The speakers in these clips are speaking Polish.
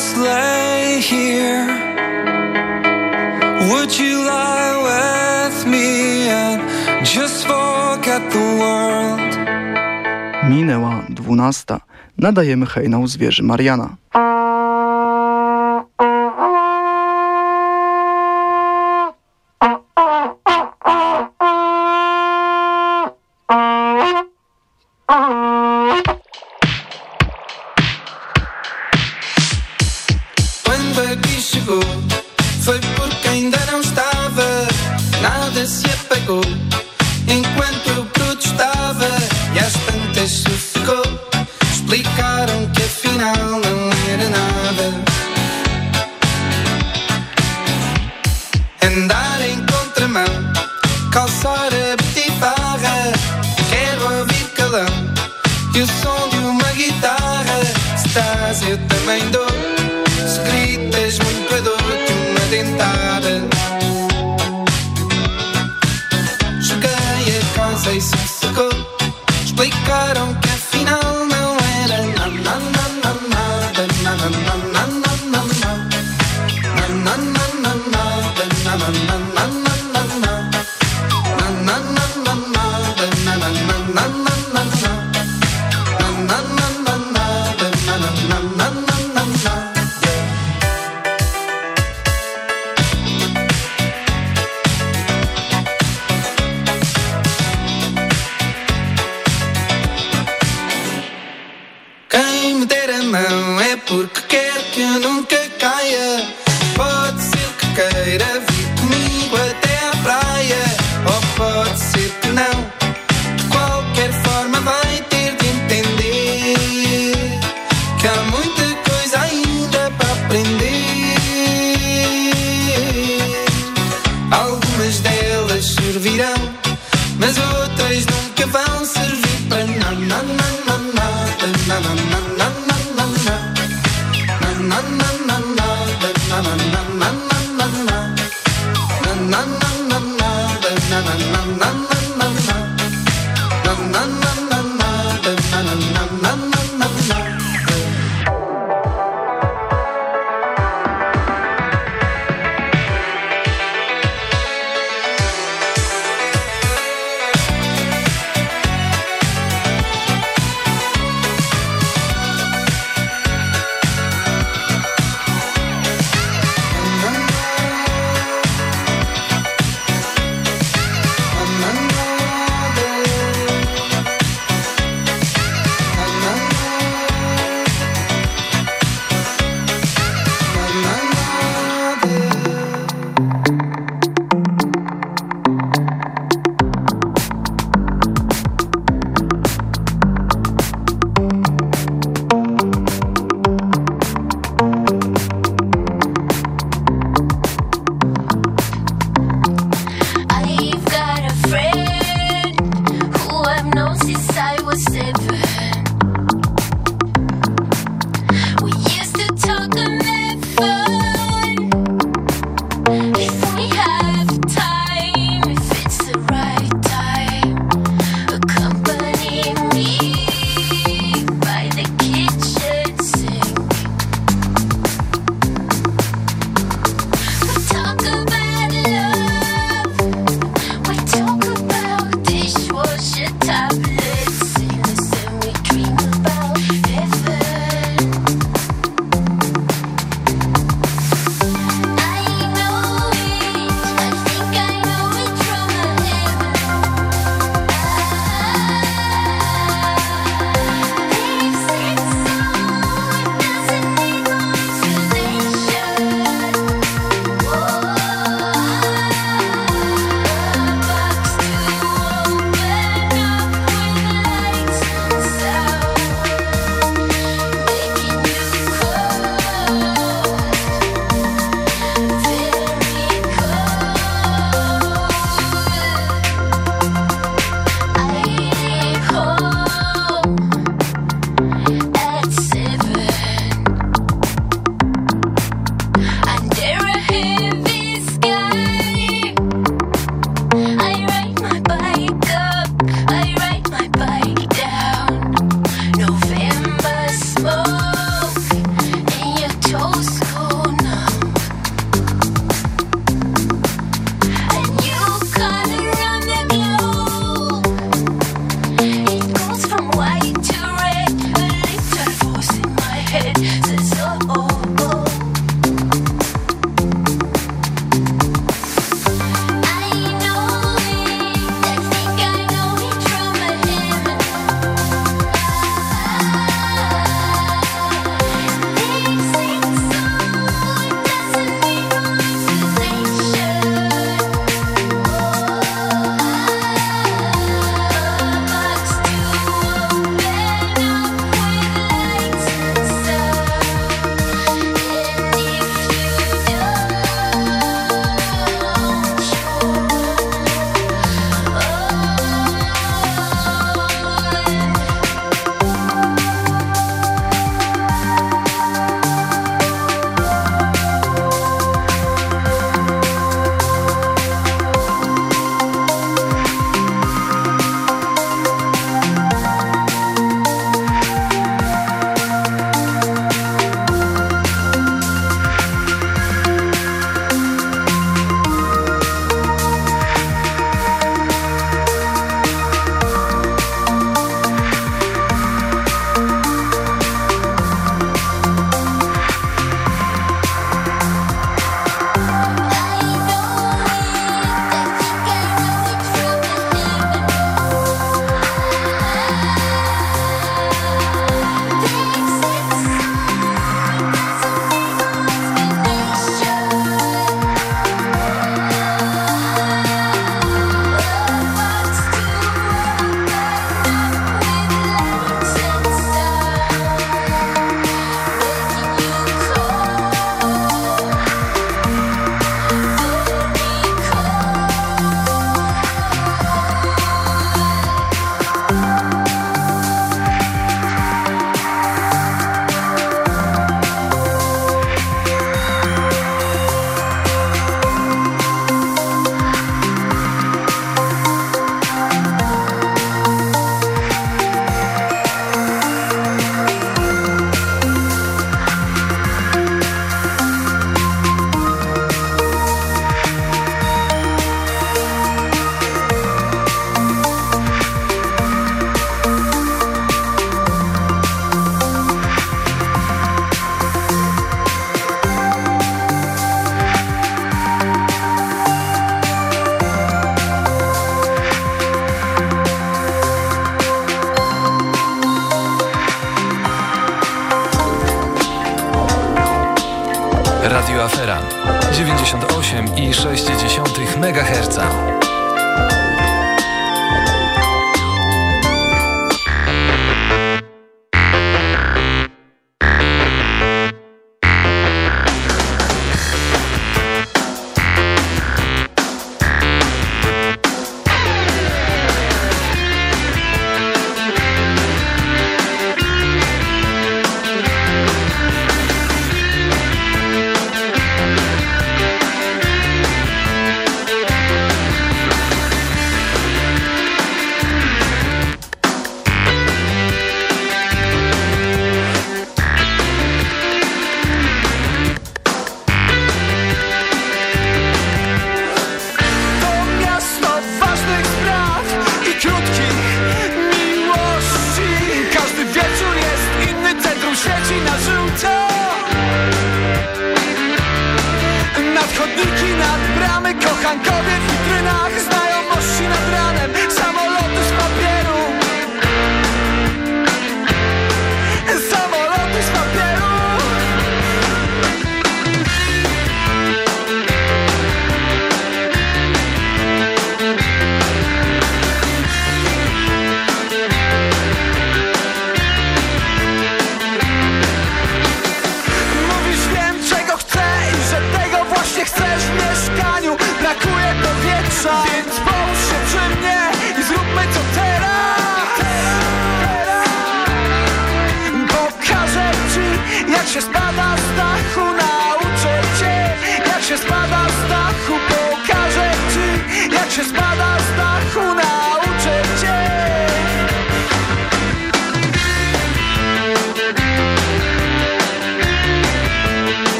just lay here? Would you lie with me and just forget the world? Minęła dwunasta. Nadajemy hejnał zwierzy Mariana.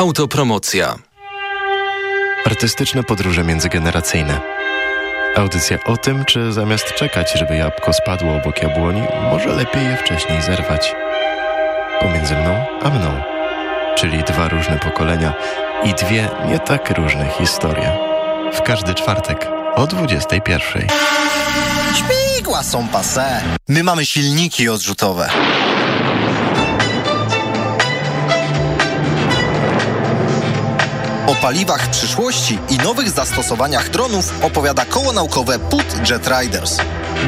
Autopromocja. Artystyczne podróże międzygeneracyjne. Audycja o tym, czy zamiast czekać, żeby jabłko spadło obok jabłoni, może lepiej je wcześniej zerwać. Pomiędzy mną a mną. Czyli dwa różne pokolenia i dwie nie tak różne historie. W każdy czwartek o 21. Śmigła są pase. My mamy silniki odrzutowe. Paliwach przyszłości i nowych zastosowaniach dronów opowiada koło naukowe PUT Jet Riders.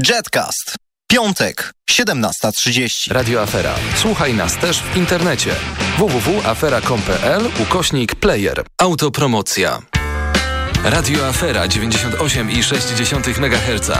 Jetcast. Piątek, 17.30. Radio Afera. Słuchaj nas też w internecie. www.afera.com.pl ukośnik player. Autopromocja. Radio Afera 98,6 MHz.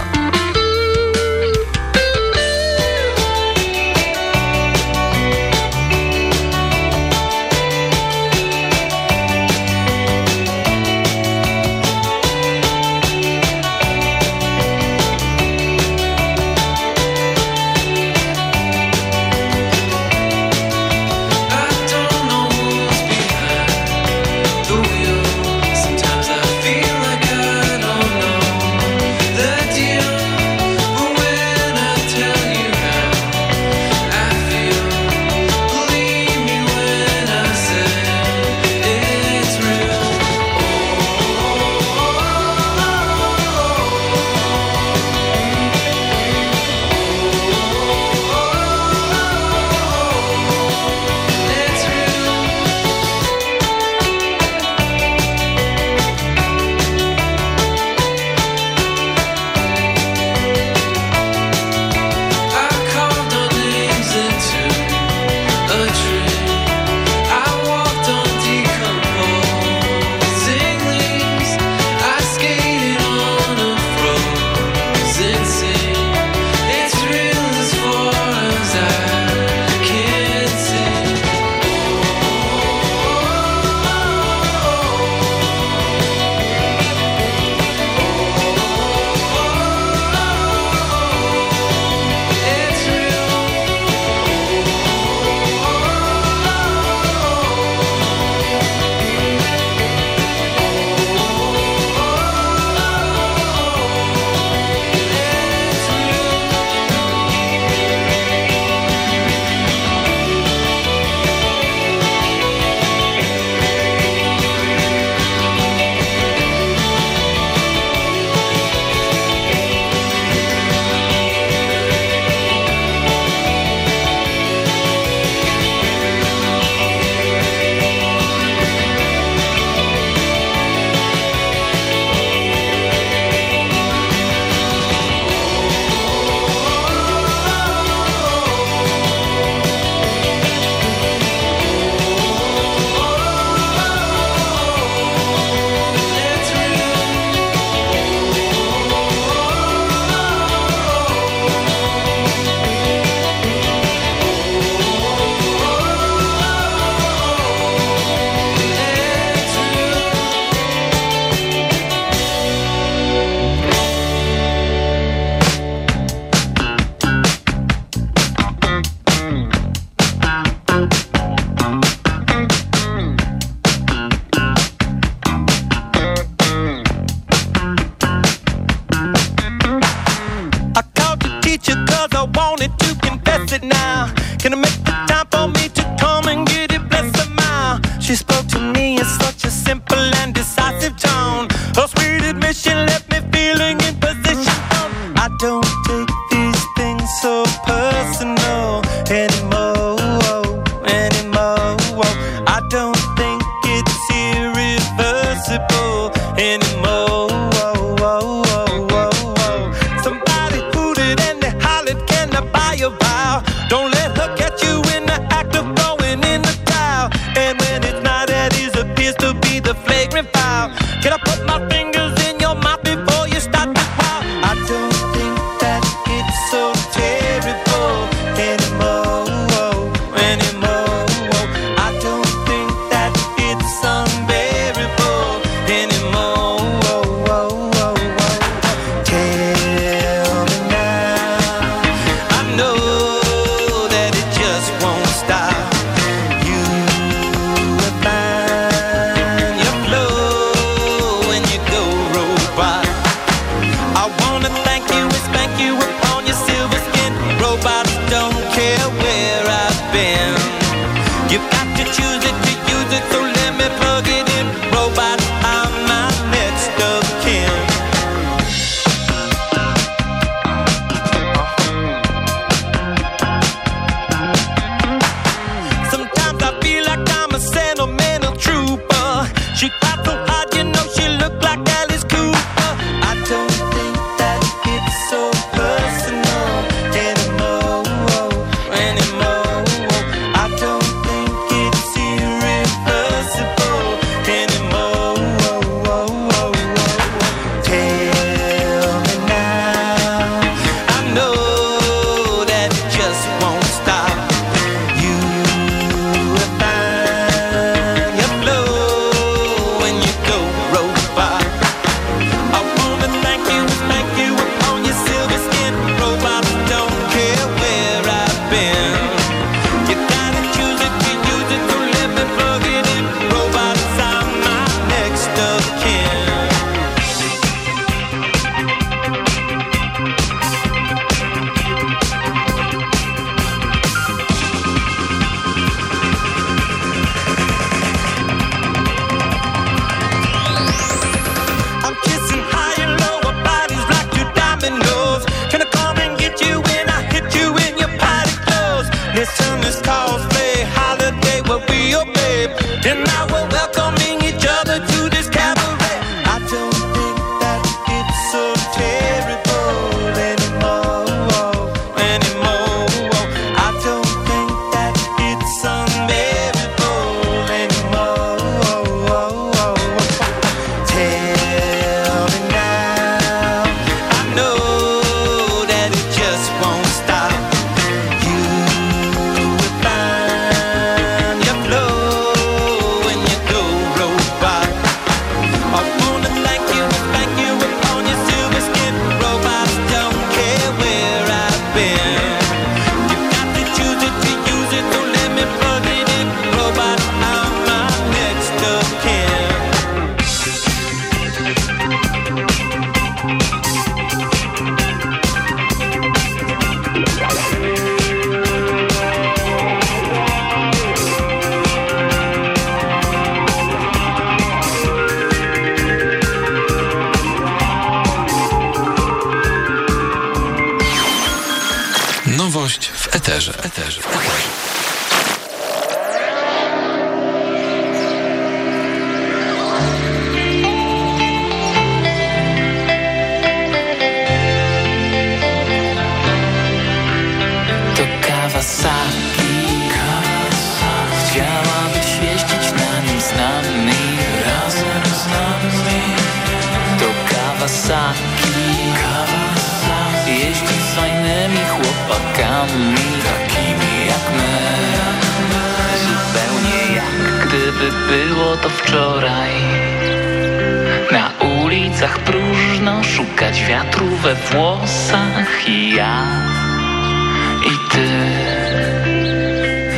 i ty.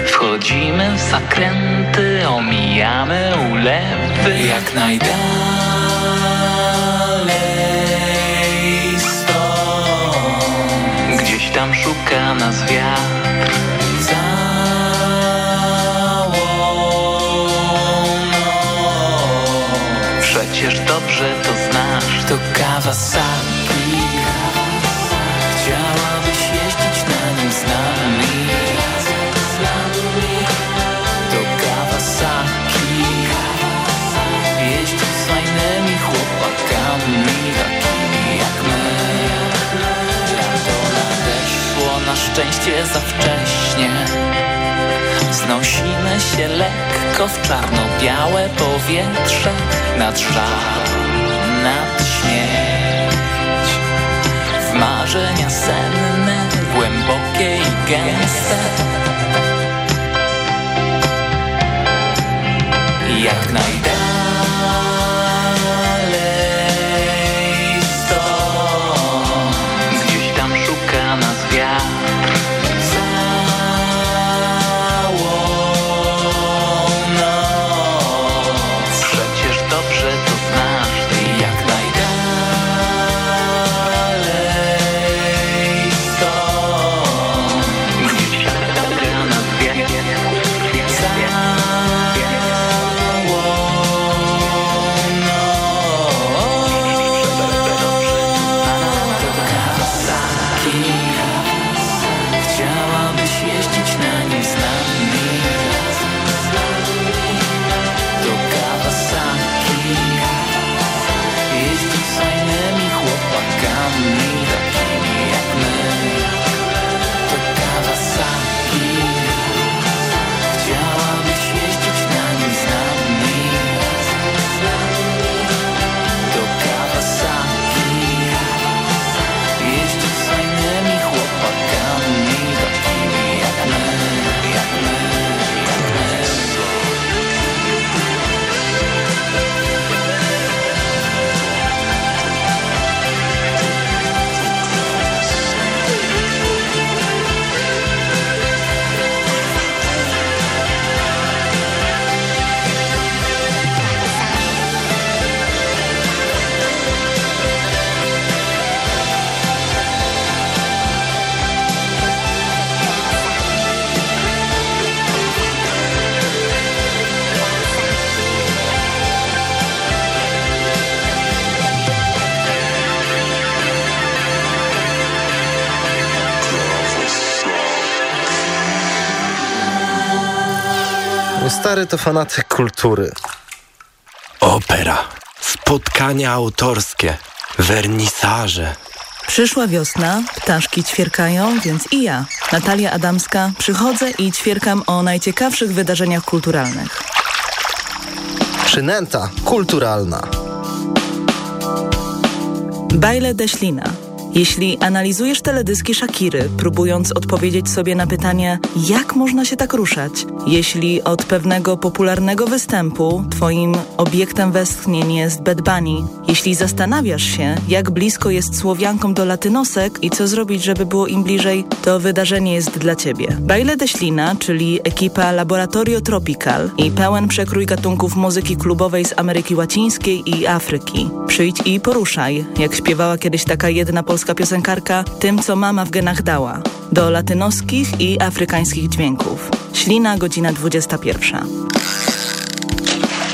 Wchodzimy w zakręty, omijamy ulewy Jak najdalej stąd. Gdzieś tam szuka nas wiatr. Całą Przecież dobrze to znasz. To Kawasaki szczęście za wcześnie. Znosimy się lekko w czarno-białe powietrze Nad żal, nad śmierć. W marzenia senne, głębokie i gęste. Jak najdalej stary to fanatyk kultury. Opera, spotkania autorskie, wernisaże. Przyszła wiosna, ptaszki ćwierkają, więc i ja, Natalia Adamska, przychodzę i ćwierkam o najciekawszych wydarzeniach kulturalnych. Przynęta kulturalna. Bajle Deślina. Jeśli analizujesz teledyski Shakiry, próbując odpowiedzieć sobie na pytanie, jak można się tak ruszać, jeśli od pewnego popularnego występu twoim obiektem westchnień jest Bad Bunny, jeśli zastanawiasz się, jak blisko jest Słowiankom do latynosek i co zrobić, żeby było im bliżej, to wydarzenie jest dla ciebie. Bajle Deślina, czyli ekipa Laboratorio Tropical i pełen przekrój gatunków muzyki klubowej z Ameryki Łacińskiej i Afryki. Przyjdź i poruszaj, jak śpiewała kiedyś taka jedna polska piosenkarka, tym co mama w genach dała, do latynoskich i afrykańskich dźwięków. Ślina, godzina 21.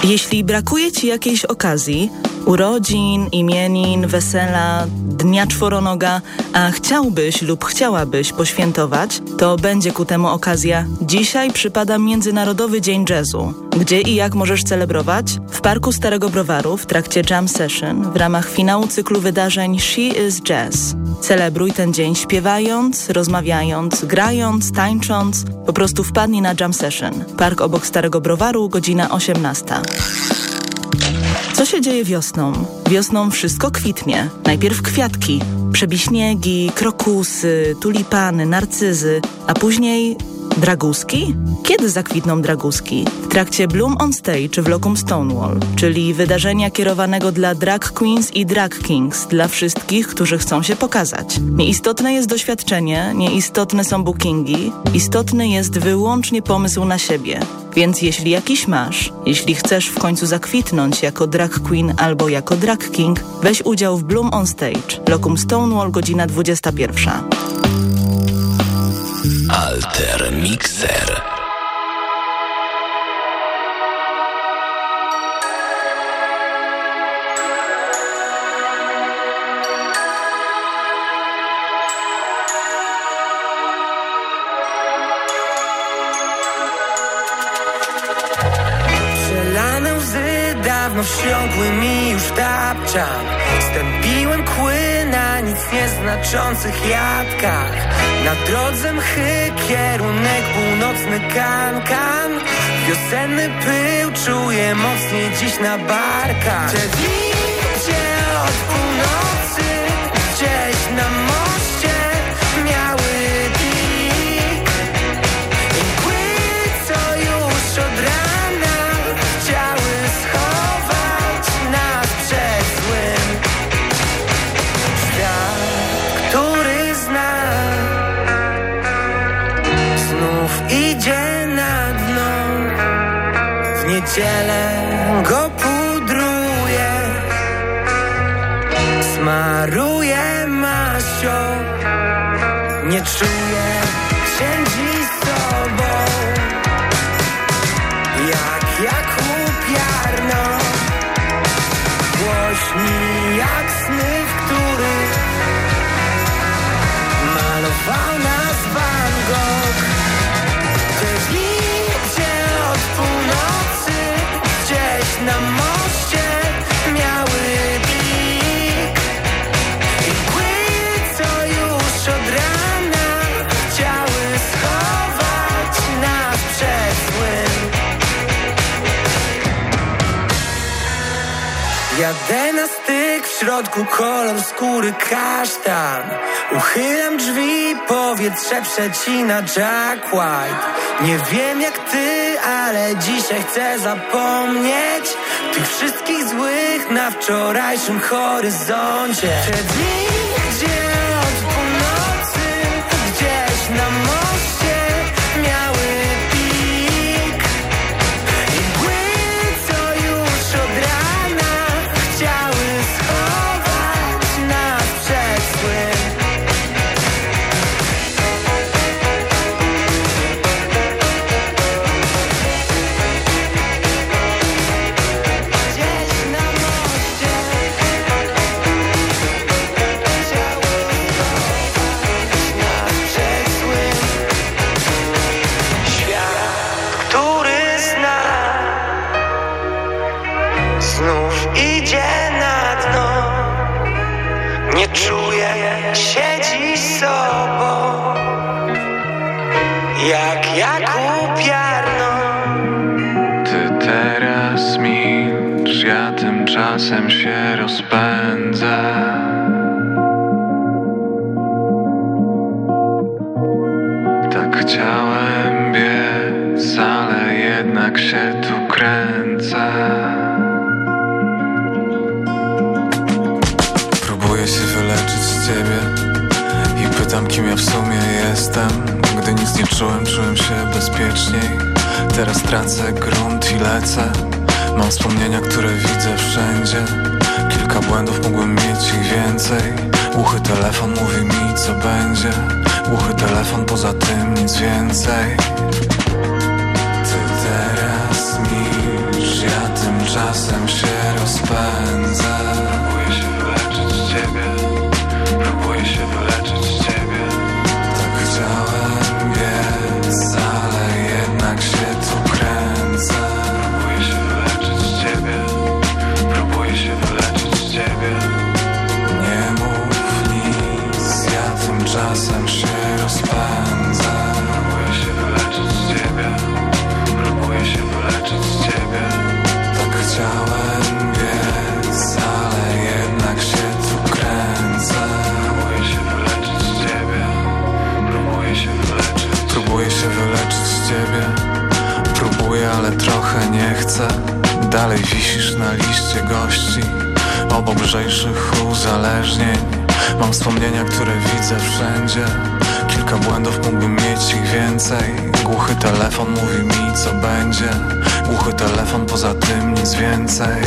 Jeśli brakuje Ci jakiejś okazji, urodzin, imienin, wesela, dnia czworonoga, a chciałbyś lub chciałabyś poświętować, to będzie ku temu okazja. Dzisiaj przypada Międzynarodowy Dzień Jazzu. Gdzie i jak możesz celebrować? W Parku Starego Browaru w trakcie Jam Session w ramach finału cyklu wydarzeń She is Jazz. Celebruj ten dzień śpiewając, rozmawiając, grając, tańcząc. Po prostu wpadnij na Jam Session. Park obok Starego Browaru, godzina 18. Co się dzieje wiosną? Wiosną wszystko kwitnie. Najpierw kwiatki, przebiśniegi, krokusy, tulipany, narcyzy, a później Draguski? Kiedy zakwitną draguski? W trakcie Bloom on Stage w Locum Stonewall, czyli wydarzenia kierowanego dla drag queens i drag kings, dla wszystkich, którzy chcą się pokazać. Nieistotne jest doświadczenie, nieistotne są bookingi, istotny jest wyłącznie pomysł na siebie. Więc jeśli jakiś masz, jeśli chcesz w końcu zakwitnąć jako drag queen albo jako drag king, weź udział w Bloom on Stage, Locum Stonewall, godzina 21. Alter Mixer. dawno wsiąkły mi już tapczan Stępiłem kły na nic nieznaczących jadkach Na drodze mchy kierunek północny kankan -kan. Wiosenny pył czuję mocniej dziś na barkach. Te wicie od północy środku kolor skóry kasztan. Uchylam drzwi, powietrze przecina Jack White. Nie wiem jak ty, ale dzisiaj chcę zapomnieć Tych wszystkich złych na wczorajszym horyzoncie. Telefon mówi mi co będzie. Głuchy telefon, poza tym nic więcej.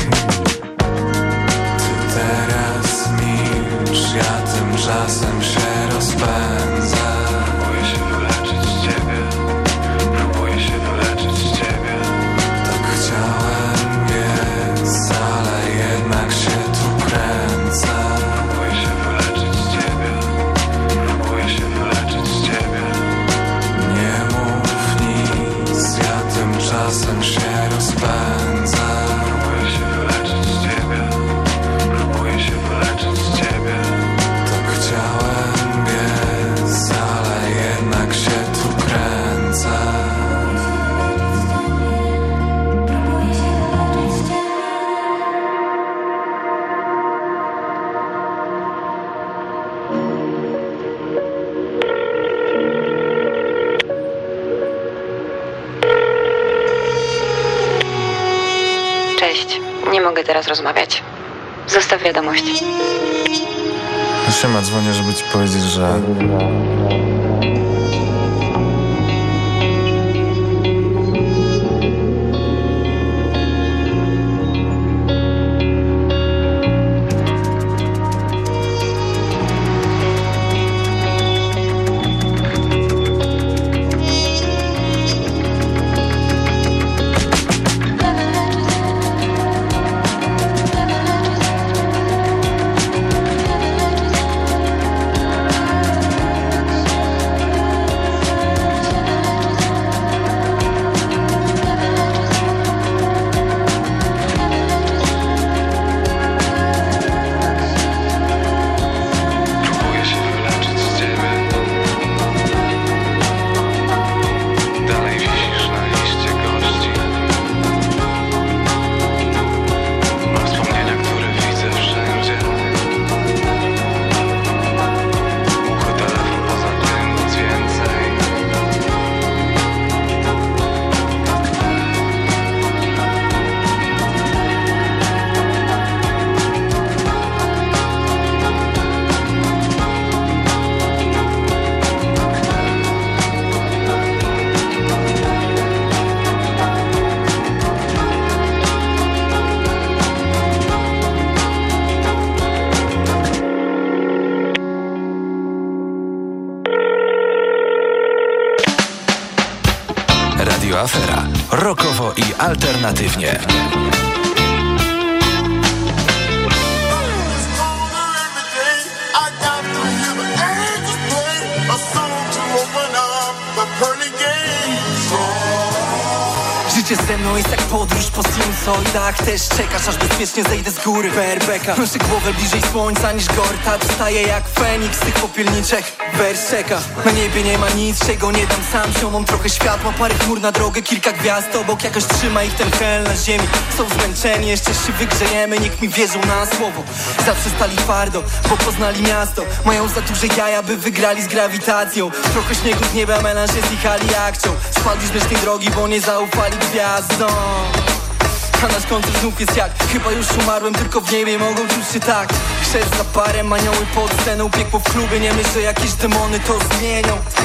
Też czekasz aż bezpiecznie zejdę z góry. Berbeka Noszę głowę bliżej słońca niż Gortat Wstaję jak Feniks z tych popielniczek. Wers czeka. Na niebie nie ma nic, czego nie dam sam się. Mam trochę światła, parę chmur na drogę Kilka gwiazd obok, jakoś trzyma ich ten hel na ziemi. Są zmęczeni, jeszcze się wygrzejemy. Niech mi wierzą na słowo. Zawsze stali twardo, bo poznali miasto. Mają za duże jaja, by wygrali z grawitacją. Trochę śniegu z nieba, melanże zjechali jak chciał Spadli z mlecznej drogi, bo nie zaufali gwiazdom a nasz koncert znów jest jak. Chyba już umarłem, tylko w niebie mogą czuć się tak. Chrzest za parem, anioły pod sceną Piekło w klubie, nie myśl, że jakieś demony to zmienią. Chcę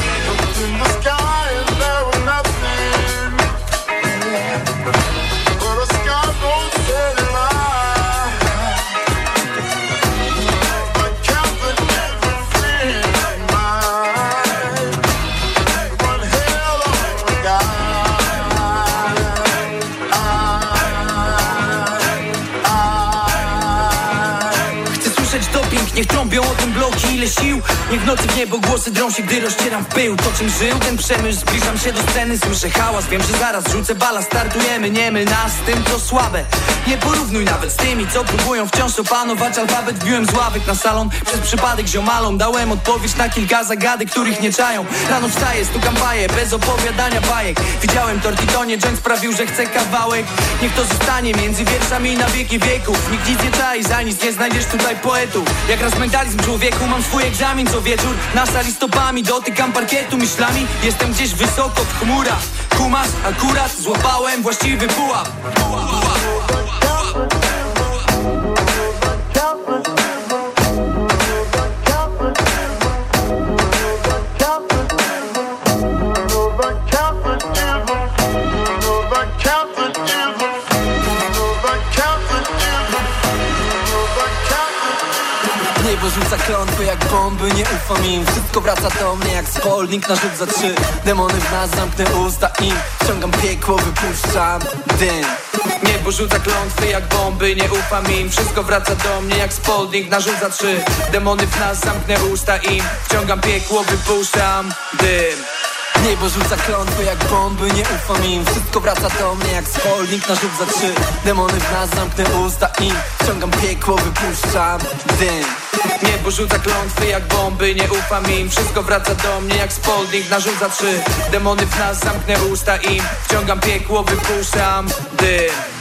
niech nocy w niebo głosy drą się Gdy rozcieram w pył, to czym żył ten przemysł Zbliżam się do sceny, słyszę hałas Wiem, że zaraz rzucę bala, startujemy Nie myl nas z tym, co słabe. Nie porównuj nawet z tymi, co próbują wciąż opanować. Alfabet Wbiłem z ławek na salon, przez przypadek ziomalom Dałem odpowiedź na kilka zagadek, których nie czają. Rano wstaję, stukam paję, bez opowiadania bajek. Widziałem tortitonie, joint sprawił, że chcę kawałek. Niech to zostanie między wierszami na wieki wieków. Nikt nic nie czai, za nic nie znajdziesz tutaj poetów. Jak raz mentalizm człowieku, mam swój egzamin co wieczór. Na sali stopami dotykam parkietu myślami. Jestem gdzieś wysoko w chmurach. Kumasz, akurat złapałem właściwy pułap Klątwy jak bomby, nie ufam im. Wszystko wraca do mnie jak spolnik na rzut za trzy. Demony w nas, zamknę usta im. Wciągam piekło, wypuszczam dym. Niebo rzuca klątwy jak bomby, nie ufam im. Wszystko wraca do mnie jak spolnik na rzut za trzy. Demony w nas, zamknę usta im. Wciągam piekło, wypuszczam dym Niebo rzuca klątwy jak bomby, nie ufam im. Wszystko wraca do mnie jak spolnik na rzut za trzy. Demony w nas, zamknę usta im Wciągam piekło, wypuszczam dym. Niebo rzuca klątwy jak bomby, nie ufam im. Wszystko wraca do mnie jak spolnik na rzut za trzy. Demony w nas, zamknę usta im Wciągam piekło, wypuszczam dym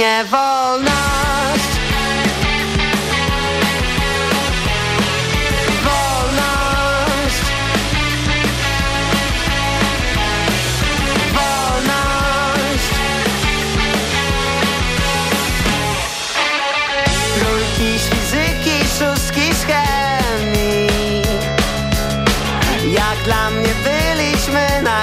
kinie wolność Wolność. Wolność. Trójki fizyki, szóstki z Jak dla mnie byliśmy najlepsi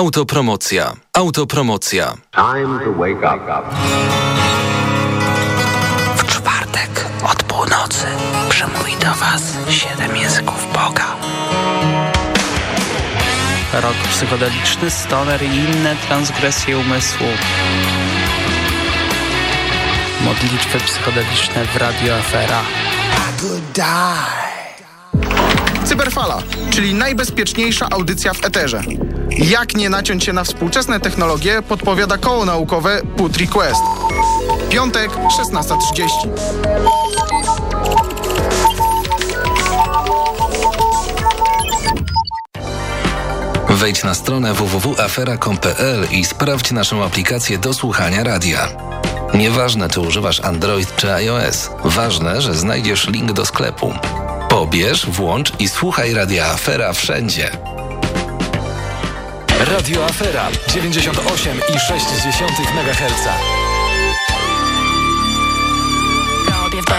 Autopromocja. Autopromocja. Time to wake up. W czwartek od północy przemówi do Was siedem języków Boga. Rok psychodeliczny, stoner i inne transgresje umysłu. Modlitwy psychodeliczne w Radio Afera. Cyberfala, czyli najbezpieczniejsza audycja w eterze. Jak nie naciąć się na współczesne technologie, podpowiada koło naukowe Put Request. Piątek, 16.30. Wejdź na stronę www.afera.com.pl i sprawdź naszą aplikację do słuchania radia. Nieważne, czy używasz Android czy iOS, ważne, że znajdziesz link do sklepu. Pobierz, włącz i słuchaj radia Afera wszędzie. Radio Afera 98,6 MHz.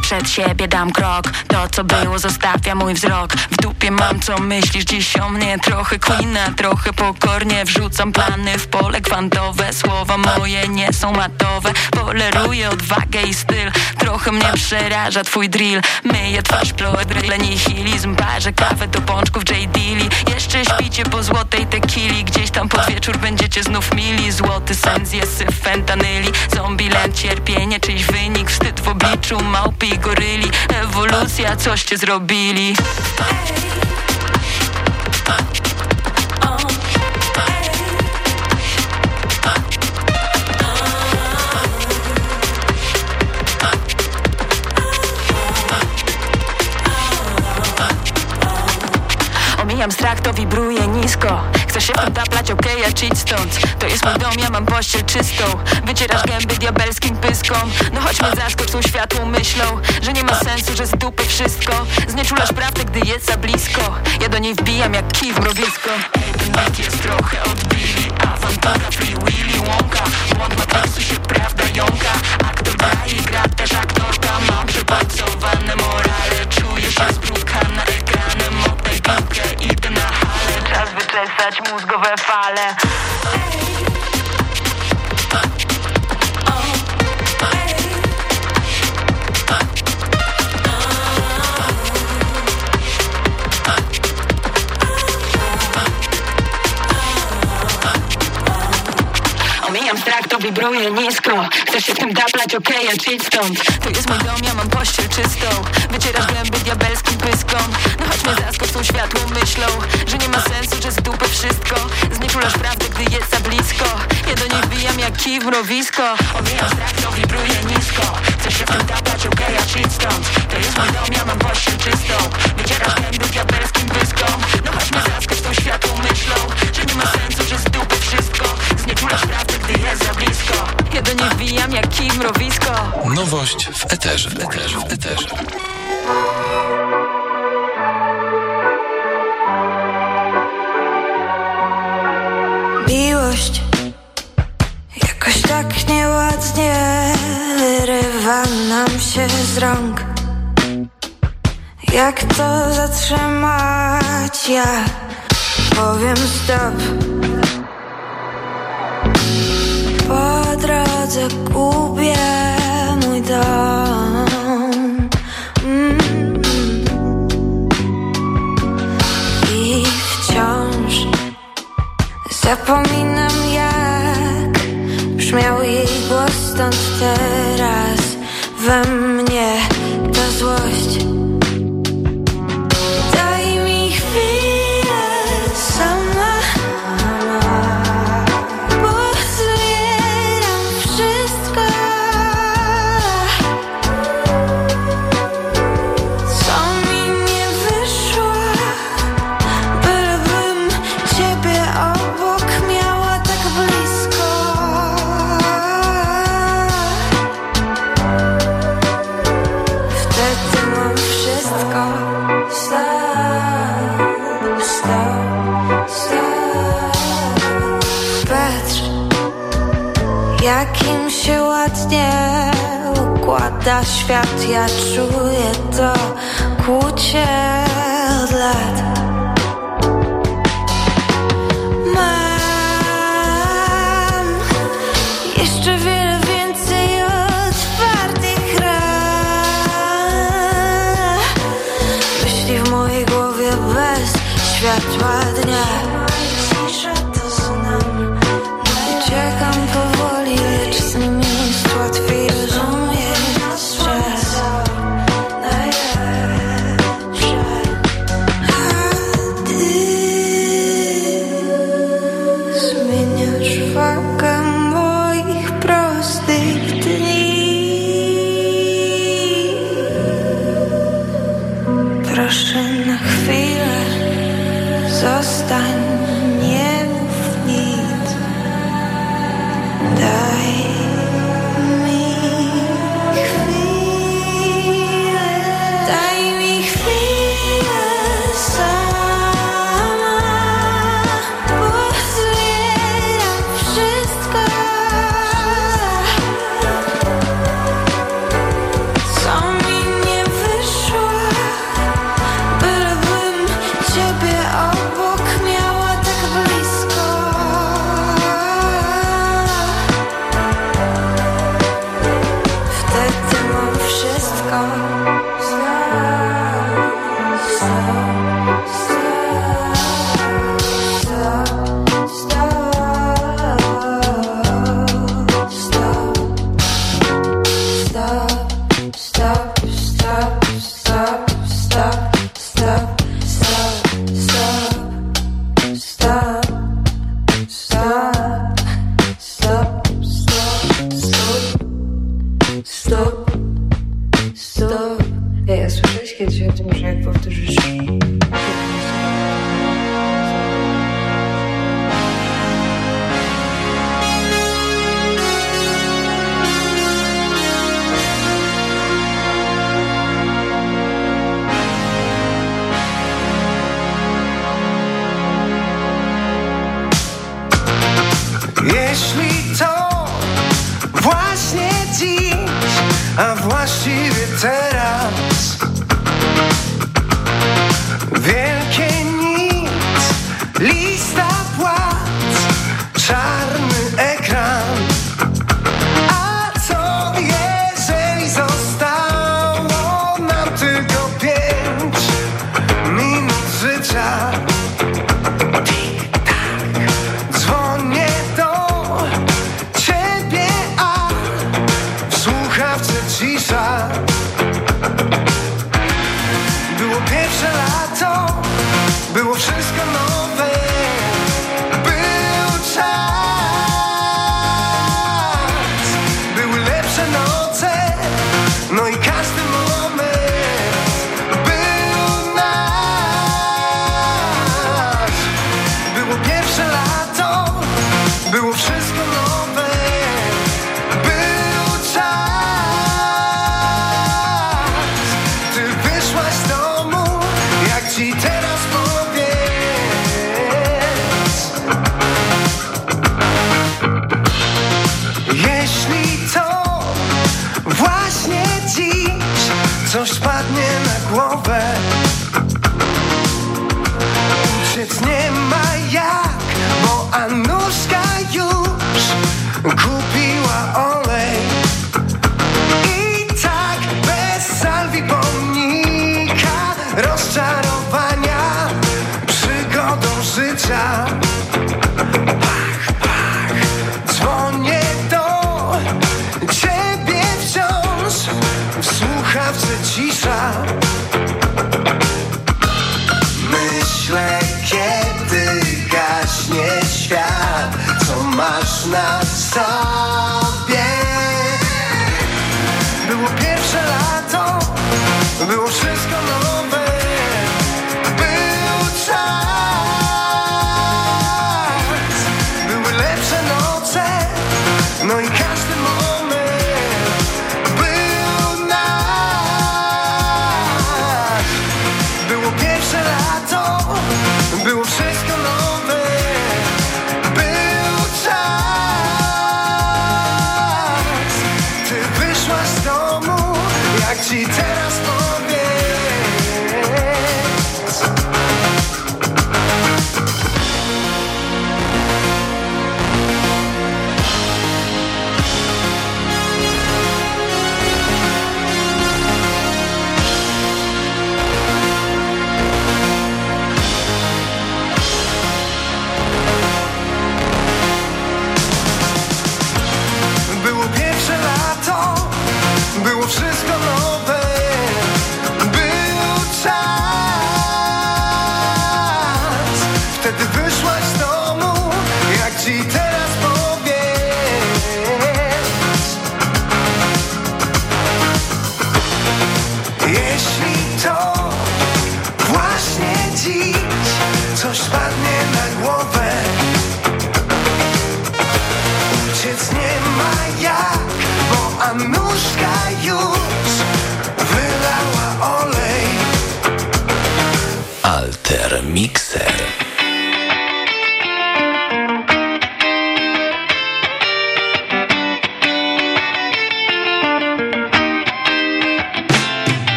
Przed siebie dam krok. To co było zostawia mój wzrok. W dupie mam co myślisz dziś o mnie Trochę queena, trochę pokornie. Wrzucam plany w pole kwantowe. Słowa moje nie są matowe. Poleruję odwagę i styl. Trochę mnie przeraża twój drill. Myję twarz plodry, nihilizm Parzę kawę do pączków J. Dilly Jeszcze śpicie po złotej tequili. Gdzieś tam pod wieczór będziecie znów mili. Złoty sen zje syf fentanyli. Zombieland, cierpienie, czyjś wynik. Wstyd w obliczu i goryli. Ewolucja, coście zrobili. Omijam strach, to wibruje nisko Chcę się w tym taplać, okej, okay, a cheat stąd. To jest mój dom, ja mam pościel czystą. Wycierasz gęby diabelskim pyskom. No chodźmy zaskocz tą światłą myślą Że nie ma sensu, że z dupy wszystko. Znieczulasz prawdę, gdy jest za blisko. Ja do niej wbijam jak kij w mrowisko. Mit jest trochę odbili Awantura, free willy, łąka Błąd matriksu się prawda jąka. Aktor daje, gra też aktorka. Mam przepalcowane morale Czuję się zbrukana ekranem. Oddaj piłkę, wyczesać mózgowe fale Wibruje nisko. Chcesz się w tym taplać, okej, okay, a cheat stąd. To jest mój dom, ja mam pościel czystą. Wycierasz gęby diabelskim pyskom. No chodźmy zaskocz tą światłą myślą Że nie ma sensu, że z dupy wszystko. Znieczulasz prawdę, gdy jest za blisko. Ja do niej wbijam jak kij w mrowisko. Omijam strach, to wibruje nisko. Chcesz się w tym taplać, okej, okay, a cheat stąd. To jest mój dom, ja mam pościel czystą. Wycierasz gęby diabelskim pyskom. No chodźmy zaskocz tą światłą myślą Że nie ma sensu, że z dupy wszystko. Znieczulasz prawdę, jest za blisko Ja do niej wbijam jak kij mrowisko Nowość w eterze, w eterze, w eterze. Miłość jakoś tak nieładnie wyrywa nam się z rąk. Jak to zatrzymać? Ja powiem stop. Drodze gubię mój dom. Mm. I wciąż zapominam jak brzmiał jej głos stąd teraz we mnie ta złość. Świat Ja czuję